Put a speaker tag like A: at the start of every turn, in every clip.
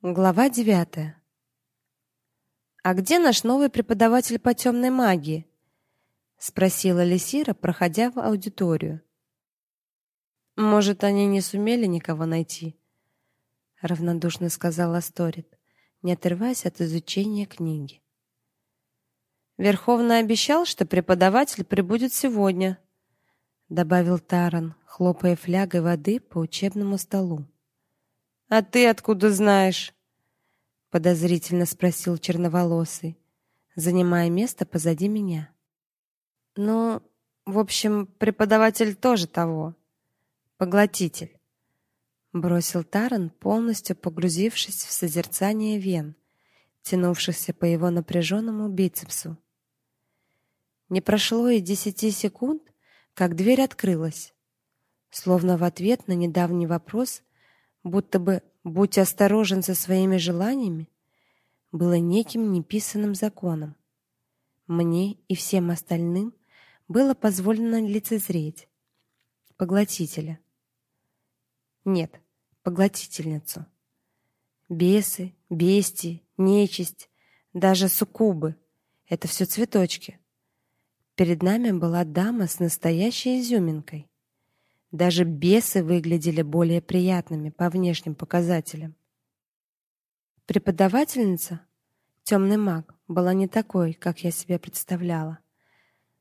A: Глава девятая. А где наш новый преподаватель по темной магии? спросила Лисира, проходя в аудиторию. Может, они не сумели никого найти, равнодушно сказала Сторит, не отрываясь от изучения книги. Верховный обещал, что преподаватель прибудет сегодня, добавил Таран, хлопая флягой воды по учебному столу. А ты откуда знаешь? подозрительно спросил черноволосый, занимая место позади меня. Ну, в общем, преподаватель тоже того. Поглотитель. Бросил Таран, полностью погрузившись в созерцание вен, тянувшихся по его напряженному бицепсу. Не прошло и десяти секунд, как дверь открылась. Словно в ответ на недавний вопрос будто бы «будь осторожен со своими желаниями» было неким неписанным законом. Мне и всем остальным было позволено лицезреть поглотителя. Нет, поглотительницу. Бесы, бести, нечисть, даже суккубы — это все цветочки. Перед нами была дама с настоящей изюминкой. Даже бесы выглядели более приятными по внешним показателям. Преподавательница, темный маг, была не такой, как я себе представляла.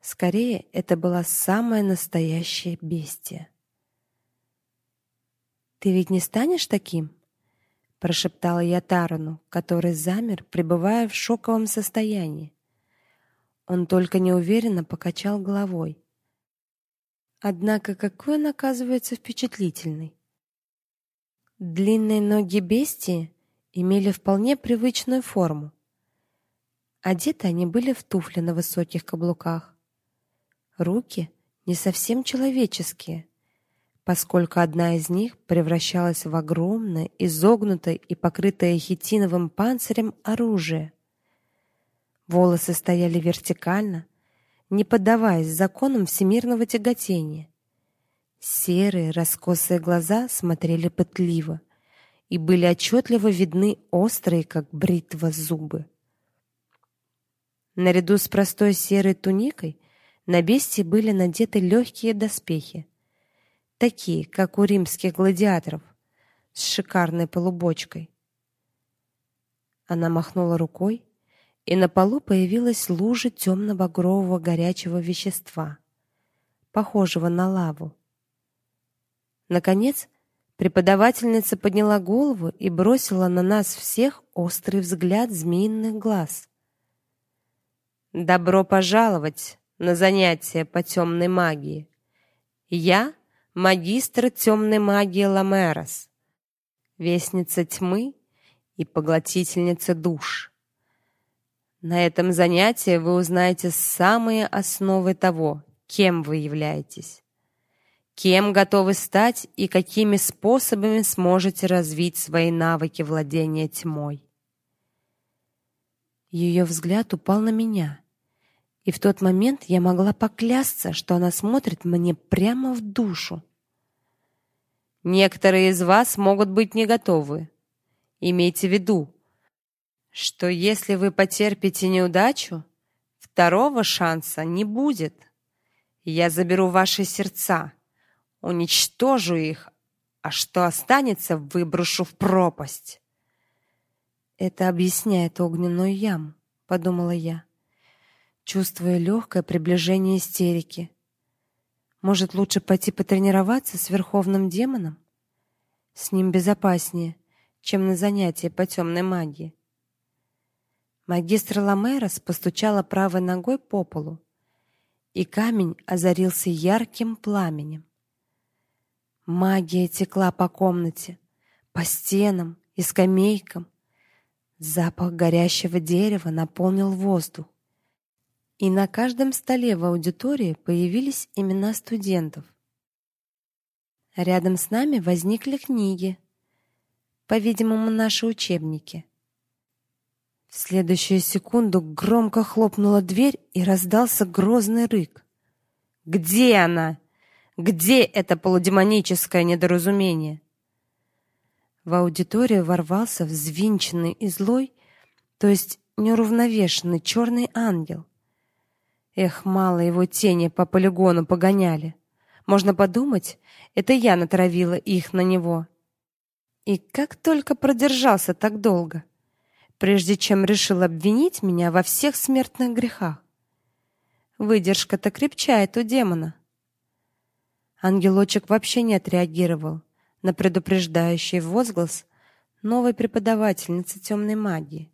A: Скорее, это была самая настоящая бестия. Ты ведь не станешь таким? прошептала я Тарану, который замер, пребывая в шоковом состоянии. Он только неуверенно покачал головой. Однако какой он оказывается впечатлительный. Длинные ноги бестии имели вполне привычную форму. Одеты они были в туфли на высоких каблуках. Руки не совсем человеческие, поскольку одна из них превращалась в огромное, изогнутое и покрытое хитиновым панцирем оружие. Волосы стояли вертикально, не поддаваясь законам всемирного тяготения. Серые раскосые глаза смотрели пытливо, и были отчетливо видны острые, как бритва, зубы. Наряду с простой серой туникой на бестии были надеты легкие доспехи, такие, как у римских гладиаторов, с шикарной полубочкой. Она махнула рукой, и на полу появилась лужа темно-багрового горячего вещества, похожего на лаву. Наконец, преподавательница подняла голову и бросила на нас всех острый взгляд змеиных глаз. Добро пожаловать на занятия по темной магии. Я магистр темной магии Ламерос, вестница тьмы и поглотительница душ. На этом занятии вы узнаете самые основы того, кем вы являетесь, кем готовы стать и какими способами сможете развить свои навыки владения тьмой. Ее взгляд упал на меня, и в тот момент я могла поклясться, что она смотрит мне прямо в душу. Некоторые из вас могут быть не готовы. Имейте в виду, что если вы потерпите неудачу, второго шанса не будет. Я заберу ваши сердца, уничтожу их, а что останется, выброшу в пропасть. Это объясняет огненную яму, подумала я, чувствуя легкое приближение истерики. Может, лучше пойти потренироваться с верховным демоном? С ним безопаснее, чем на занятия по темной магии. Магистр Ламерос постучала правой ногой по полу, и камень озарился ярким пламенем. Магия текла по комнате, по стенам и скамейкам. Запах горящего дерева наполнил воздух. И на каждом столе в аудитории появились имена студентов. Рядом с нами возникли книги, по-видимому, наши учебники. В следующую секунду громко хлопнула дверь и раздался грозный рык. Где она? Где это полудемоническое недоразумение? В аудиторию ворвался взвинченный и злой, то есть неуравновешенный черный ангел. Эх, мало его тени по полигону погоняли. Можно подумать, это я натравила их на него. И как только продержался так долго, прежде чем решил обвинить меня во всех смертных грехах. Выдержка-то крепчает у демона. Ангелочек вообще не отреагировал на предупреждающий возглас новой преподавательницы темной магии.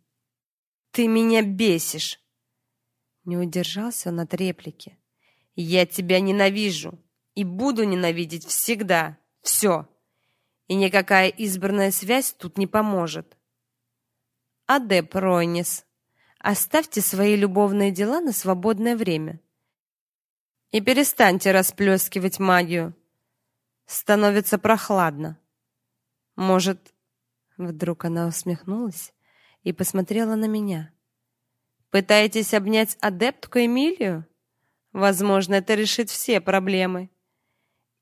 A: Ты меня бесишь. Не удержался он от реплики. Я тебя ненавижу и буду ненавидеть всегда. Все. И никакая избранная связь тут не поможет. Адеп Ройнис, оставьте свои любовные дела на свободное время. И перестаньте расплескивать магию. Становится прохладно. Может, вдруг она усмехнулась и посмотрела на меня. Пытаетесь обнять адептку Эмилию? Возможно, это решит все проблемы.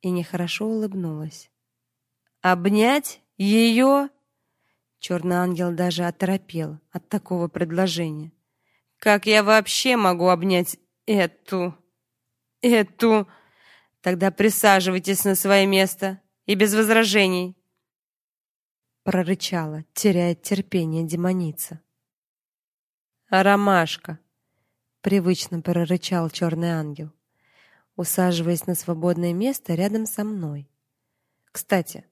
A: И нехорошо улыбнулась. Обнять ее? Черный ангел даже оторопел от такого предложения. Как я вообще могу обнять эту эту Тогда присаживайтесь на свое место и без возражений, прорычала, теряя терпение демоница. А ромашка привычно прорычал черный ангел, усаживаясь на свободное место рядом со мной. Кстати,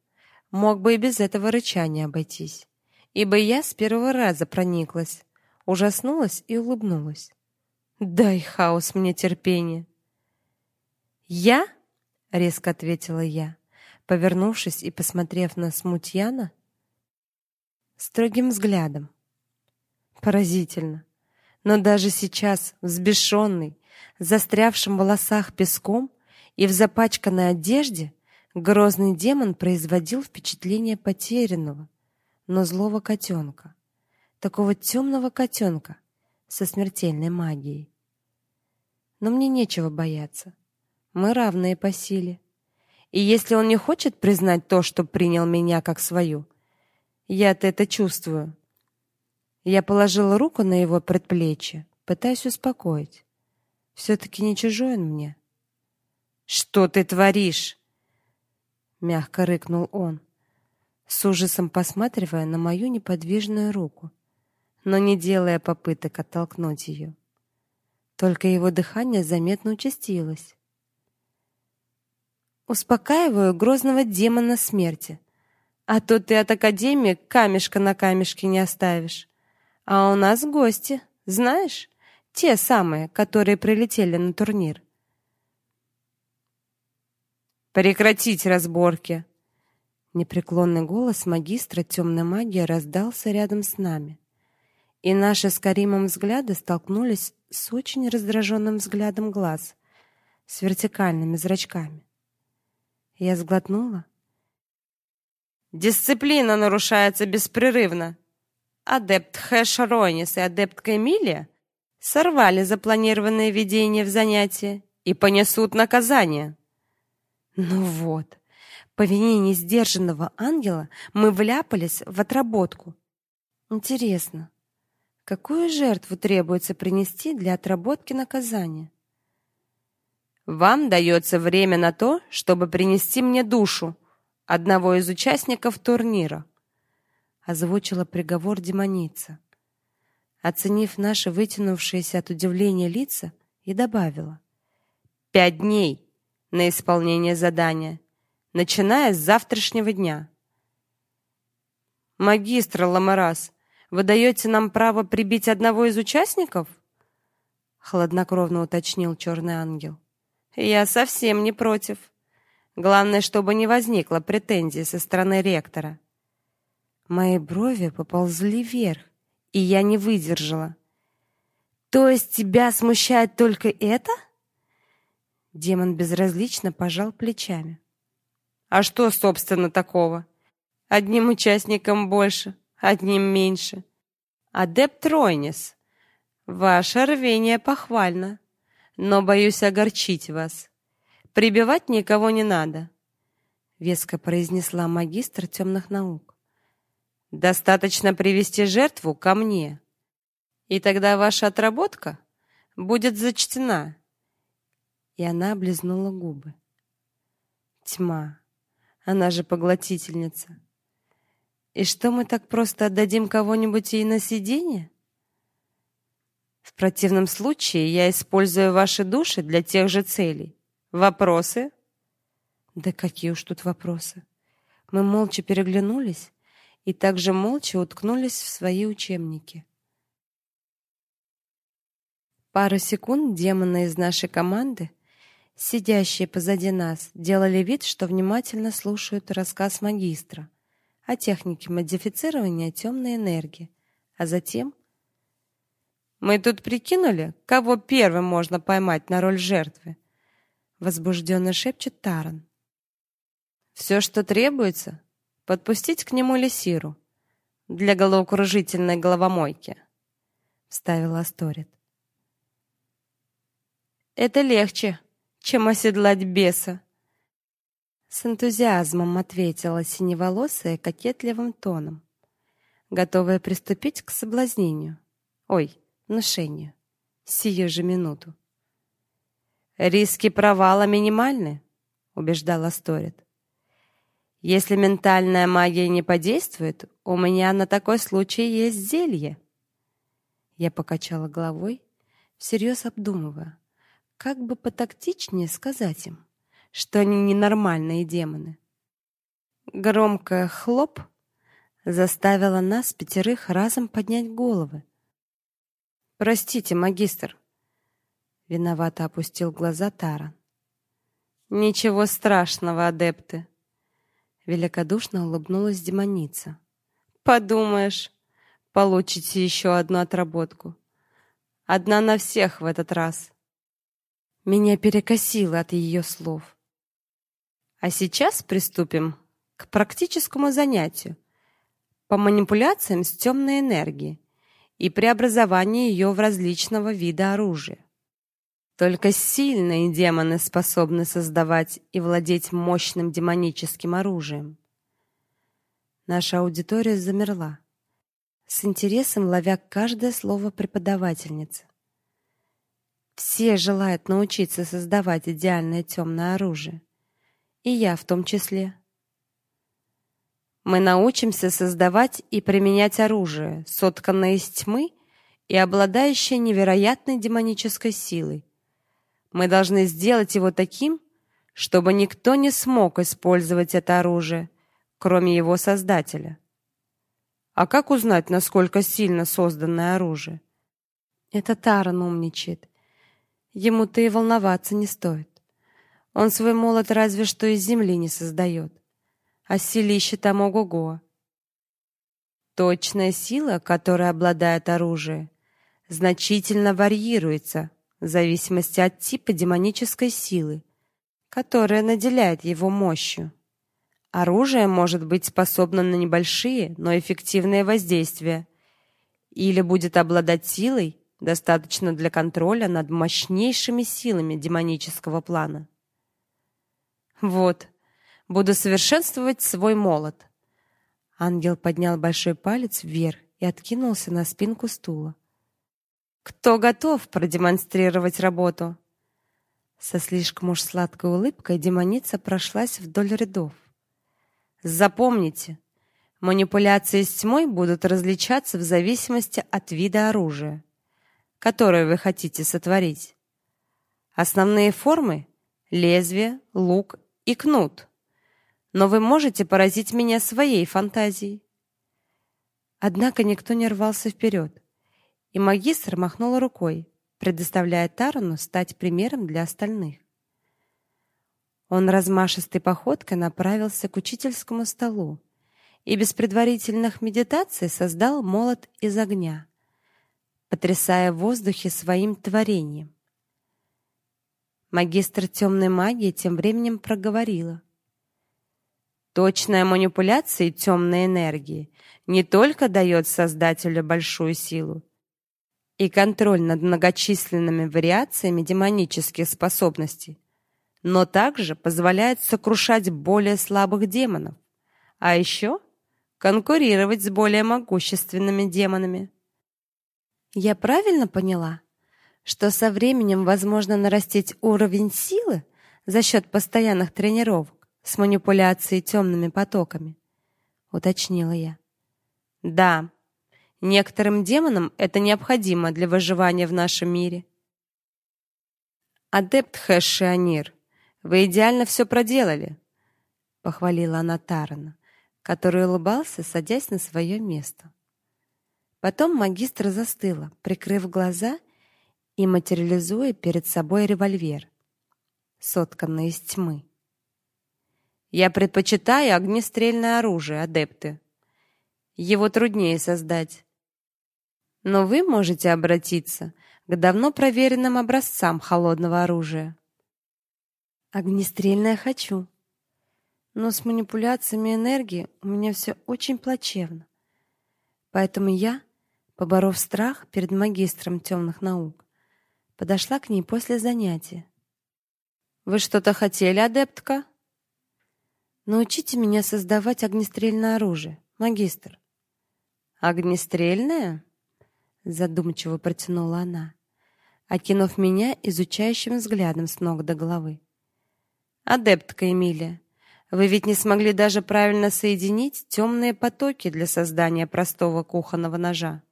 A: мог бы и без этого рычания обойтись, ибо я с первого раза прониклась, ужаснулась и улыбнулась. Дай хаос мне терпение. Я резко ответила я, повернувшись и посмотрев на смутьяна строгим взглядом. Поразительно. Но даже сейчас, взбешенный, застрявшим в волосах песком и в запачканной одежде, грозный демон производил впечатление потерянного, но злого котенка, такого темного котенка со смертельной магией. Но мне нечего бояться. Мы равные по силе. И если он не хочет признать то, что принял меня как свою, я-то это чувствую. Я положила руку на его предплечье, пытаясь успокоить. все таки не чужой он мне. Что ты творишь? мягко рыкнул он, с ужасом посматривая на мою неподвижную руку, но не делая попыток оттолкнуть ее. Только его дыхание заметно участилось успокаиваю грозного демона смерти. А то ты от академии камешка на камешке не оставишь. А у нас гости, знаешь? Те самые, которые прилетели на турнир. Прекратить разборки. Непреклонный голос магистра темной магии раздался рядом с нами. И наши с Каримом взгляды столкнулись с очень раздраженным взглядом глаз с вертикальными зрачками. Я сглотнула. Дисциплина нарушается беспрерывно. Адепт Хэш и адептка Эмилия сорвали запланированное ведение в занятия и понесут наказание. Ну вот, по вине несдержанного ангела мы вляпались в отработку. Интересно, какую жертву требуется принести для отработки наказания? Вам дается время на то, чтобы принести мне душу одного из участников турнира, озвучила приговор демоница. Оценив наши вытянувшиеся от удивления лица, и добавила: «Пять дней на исполнение задания, начиная с завтрашнего дня. Магистр Ламарас, вы даете нам право прибить одного из участников? хладнокровно уточнил черный ангел. Я совсем не против. Главное, чтобы не возникло претензий со стороны ректора. Мои брови поползли вверх, и я не выдержала. То есть тебя смущает только это? Демон безразлично пожал плечами. А что, собственно, такого? Одним участником больше, одним меньше. Адепт Ройнис, ваше рвение похвально но боюсь огорчить вас. Прибивать никого не надо, веско произнесла магистр темных наук. Достаточно привести жертву ко мне, и тогда ваша отработка будет зачтена. И она облизнула губы. Тьма. Она же поглотительница. И что мы так просто отдадим кого-нибудь ей на сиденье? В противном случае я использую ваши души для тех же целей. Вопросы? Да какие уж тут вопросы. Мы молча переглянулись и также молча уткнулись в свои учебники. Пару секунд демоны из нашей команды, сидящие позади нас, делали вид, что внимательно слушают рассказ магистра о технике модифицирования темной энергии, а затем мы тут прикинули, кого первым можно поймать на роль жертвы, возбужденно шепчет Таран. Все, что требуется, подпустить к нему Лисиру для головокружительной головомойки, вставила Асторет. Это легче, чем оседлать беса, с энтузиазмом ответила синеволосая кокетливым тоном, готовая приступить к соблазнению. Ой, внушению. Сию же минуту. Риски провала минимальны, убеждала Сторит. Если ментальная магия не подействует, у меня на такой случай есть зелье. Я покачала головой, всерьез обдумывая, как бы потактичнее сказать им что они ненормальные демоны. Громкое хлоп заставило нас пятерых разом поднять головы. Простите, магистр. Виновато опустил глаза Таран. Ничего страшного, адепты. Великодушно улыбнулась демоница. Подумаешь, получите еще одну отработку. Одна на всех в этот раз. Меня перекосило от ее слов. А сейчас приступим к практическому занятию по манипуляциям с темной энергией и преобразованию ее в различного вида оружия. Только сильные демоны способны создавать и владеть мощным демоническим оружием. Наша аудитория замерла, с интересом ловя каждое слово преподавательницы. Все желают научиться создавать идеальное темное оружие и я в том числе. Мы научимся создавать и применять оружие, сотканное из тьмы и обладающее невероятной демонической силой. Мы должны сделать его таким, чтобы никто не смог использовать это оружие, кроме его создателя. А как узнать, насколько сильно созданное оружие? Это Таран умничает. Ему-то и волноваться не стоит. Он свой молот разве что из земли не создает. А силище там ого-го. Точная сила, которой обладает оружие, значительно варьируется в зависимости от типа демонической силы, которая наделяет его мощью. Оружие может быть способно на небольшие, но эффективные воздействия, или будет обладать силой, достаточно для контроля над мощнейшими силами демонического плана. Вот. Буду совершенствовать свой молот. Ангел поднял большой палец вверх и откинулся на спинку стула. Кто готов продемонстрировать работу? Со слишком уж сладкой улыбкой демоница прошлась вдоль рядов. Запомните, манипуляции с тьмой будут различаться в зависимости от вида оружия, которое вы хотите сотворить. Основные формы лезвие, лук и кнут. Но вы можете поразить меня своей фантазией. Однако никто не рвался вперед, и магистр махнул рукой, предоставляя Тарану стать примером для остальных. Он размашистой походкой направился к учительскому столу и без предварительных медитаций создал молот из огня, потрясая в воздухе своим творением. Магистр темной магии тем временем проговорила: Точная манипуляция темной энергии не только дает создателю большую силу и контроль над многочисленными вариациями демонических способностей, но также позволяет сокрушать более слабых демонов. А еще конкурировать с более могущественными демонами. Я правильно поняла, что со временем возможно нарастить уровень силы за счет постоянных тренировок с манипуляцией темными потоками, уточнила я. Да. Некоторым демонам это необходимо для выживания в нашем мире. Адепт Хэшианир, вы идеально все проделали, похвалила она Тарана, который улыбался, садясь на свое место. Потом магистр застыла, прикрыв глаза и материализуя перед собой револьвер, сотканный из тьмы. Я предпочитаю огнестрельное оружие, адепты. Его труднее создать. Но вы можете обратиться к давно проверенным образцам холодного оружия. Огнестрельное хочу. Но с манипуляциями энергии у меня все очень плачевно. Поэтому я, поборов страх перед магистром темных наук, подошла к ней после занятия. Вы что-то хотели, адептка? Научите меня создавать огнестрельное оружие, магистр. Огнестрельное? задумчиво протянула она, окинув меня изучающим взглядом с ног до головы. Адептка Эмилия, вы ведь не смогли даже правильно соединить темные потоки для создания простого кухонного ножа.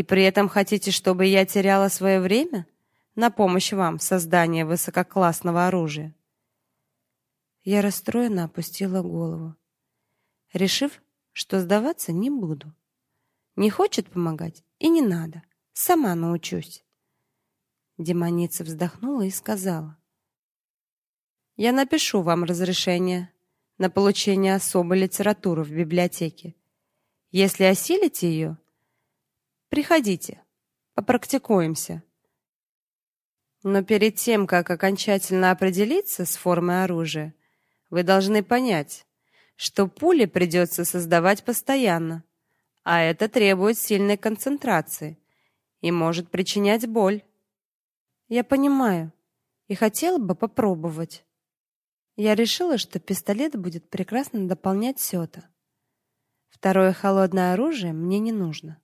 A: И при этом хотите, чтобы я теряла свое время на помощь вам в создании высококлассного оружия? Я расстроенно опустила голову, решив, что сдаваться не буду. Не хочет помогать и не надо. Сама научусь. Демоница вздохнула и сказала: Я напишу вам разрешение на получение особой литературы в библиотеке. Если осилите ее, приходите, попрактикуемся. Но перед тем, как окончательно определиться с формой оружия, вы должны понять, что пули придется создавать постоянно, а это требует сильной концентрации и может причинять боль. Я понимаю и хотела бы попробовать. Я решила, что пистолет будет прекрасно дополнять сёта. Второе холодное оружие мне не нужно.